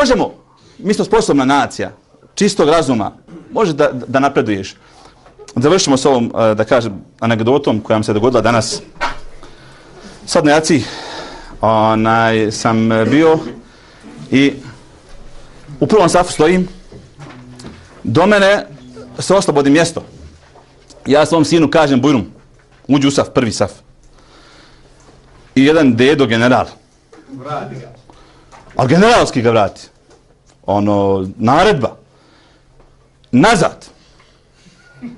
možemo, mi smo sposobna nacija, čistog razuma, može da, da napreduješ. Završimo s ovom, eh, da kažem, anegdotom koja vam se dogodila danas. Sad na jaci onaj, sam eh, bio i u prvom safu stojim. Do mene se oslobodi mjesto. Ja svom sinu kažem, bujrum, uđi u saf, prvi saf. I jedan dedo general. Vrati ga. Ali generalski ga vrati. Ono, naredba. Nazad.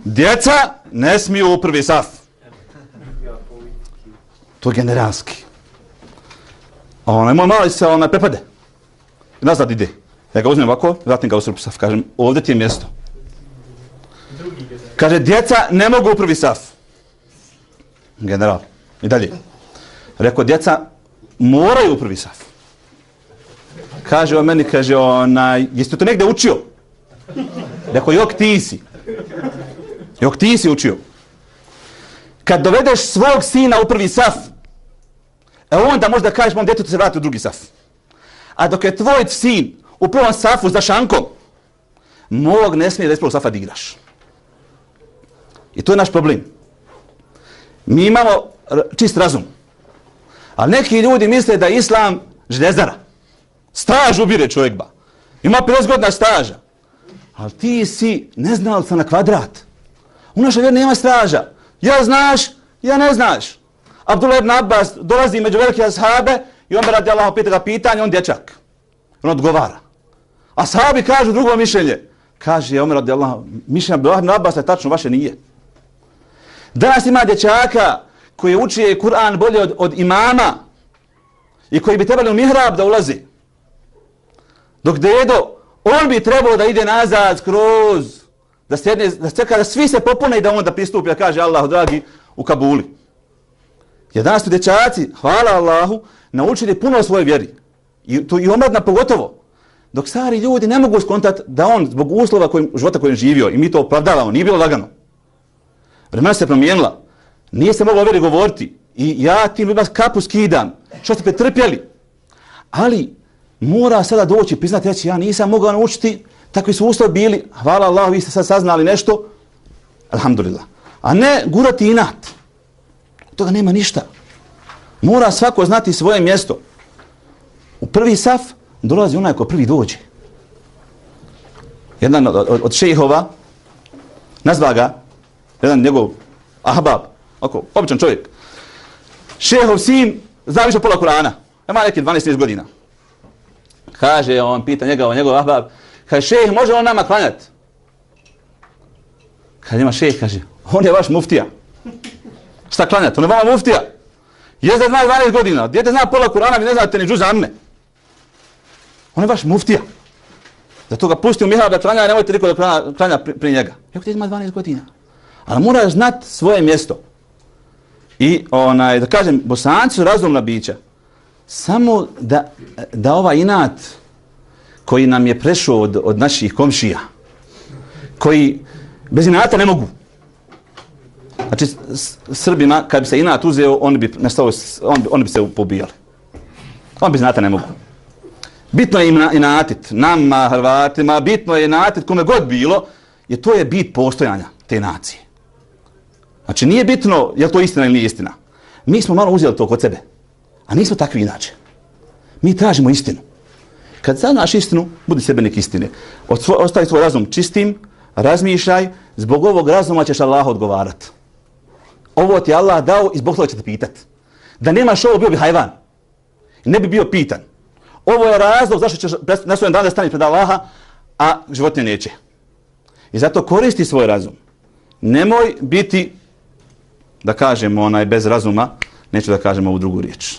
Djeca ne smiju u prvi saf. To je generalski. A onaj moj mali se onaj prepade. Nazad ide. Ja ga uzmem ovako, vratim ga u prvi saf. Kažem, ovdje ti je mjesto. Kaže, djeca ne mogu u prvi saf. General. I dalje. Rekao, djeca moraju u prvi saf. Kaže on meni, kaže onaj, jesi to negde učio? Rekao, jok ti si. Jok ti si učio. Kad dovedeš svog sina u prvi saf, e onda možda kažeš mom djetetu se vrati u drugi saf. A dok je tvoj sin u prvom safu za šankom, mog ne smije da iz prvog safa digraš. I to je naš problem. Mi imamo čist razum. Ali neki ljudi misle da islam željezara. Staž ubire čovjek ba. Ima 50 godina staža. Ali ti si neznalca na kvadrat. U našoj vjeri nema straža. Ja znaš, ja ne znaš. Abdullah ibn Abbas dolazi među velike ashabe i on radi Allah pita ga pitanje, on dječak. On odgovara. A sahabi kažu drugo mišljenje. Kaže, Omer radi Allah, mišljenje Abdullah ibn Abbas je tačno, vaše nije. Danas ima dječaka koji uči Kur'an bolje od, od imama i koji bi trebali u mihrab da ulazi. Dok dedo, on bi trebao da ide nazad kroz, da, sjedne, da čeka da svi se popune i da on da pristupi, da kaže Allah, dragi, u Kabuli. Jer danas su dječaci, hvala Allahu, naučili puno o svojoj vjeri. I, to, i omladna pogotovo. Dok stari ljudi ne mogu skontat da on, zbog uslova kojim, života kojim živio, i mi to opravdavamo, nije bilo lagano. Vremena se promijenila. Nije se moglo o vjeri govoriti. I ja tim ljudima kapu skidam. Što ste pretrpjeli? Ali mora sada doći, priznati reći, ja nisam mogao naučiti, takvi su uslovi bili, hvala Allah, vi ste sad saznali nešto, alhamdulillah. A ne gurati inat. Od toga nema ništa. Mora svako znati svoje mjesto. U prvi saf dolazi onaj ko prvi dođe. Jedan od, od, od šejhova nazva ga, jedan njegov ahbab, oko, običan čovjek. Šehov sin zna više pola Kurana. Ima neki 12 godina. Kaže, on pita njega, njegov ahbab, kaže, šeh, može on nama klanjati? Kaže, ima šeh, kaže, on je vaš muftija. Šta klanjati? On je vama muftija. Jezda zna 12 godina, djete zna pola Kurana, vi ne znate ni džuz amme. On je vaš muftija. Zato ga pusti u mihrab da klanja, nemojte niko da klanja, klanja pri, pri njega. Jako ti ima 12 godina. Ali mora znat svoje mjesto. I onaj, da kažem, bosanci su razumna bića. Samo da, da ova inat koji nam je prešao od, od naših komšija, koji bez inata ne mogu. Znači, Srbima, kad bi se inat uzeo, oni bi, nastao, on, oni bi se pobijali. On bez inata ne mogu. Bitno je inatit, nama, Hrvatima, bitno je inatit, kome god bilo, je to je bit postojanja te nacije. Znači nije bitno je li to istina ili nije istina. Mi smo malo uzeli to kod sebe. A nismo takvi inače. Mi tražimo istinu. Kad znaš istinu, budi sebenik istine. Ostavi svoj razum čistim, razmišljaj, zbog ovog razuma ćeš Allah odgovarat. Ovo ti Allah dao i zbog toga će te pitat. Da nemaš ovo, bio bi hajvan. Ne bi bio pitan. Ovo je razlog zašto ćeš na svojem danu stani pred Allaha, a životinje neće. I zato koristi svoj razum. Nemoj biti da kažemo onaj bez razuma, neću da kažemo ovu drugu riječ.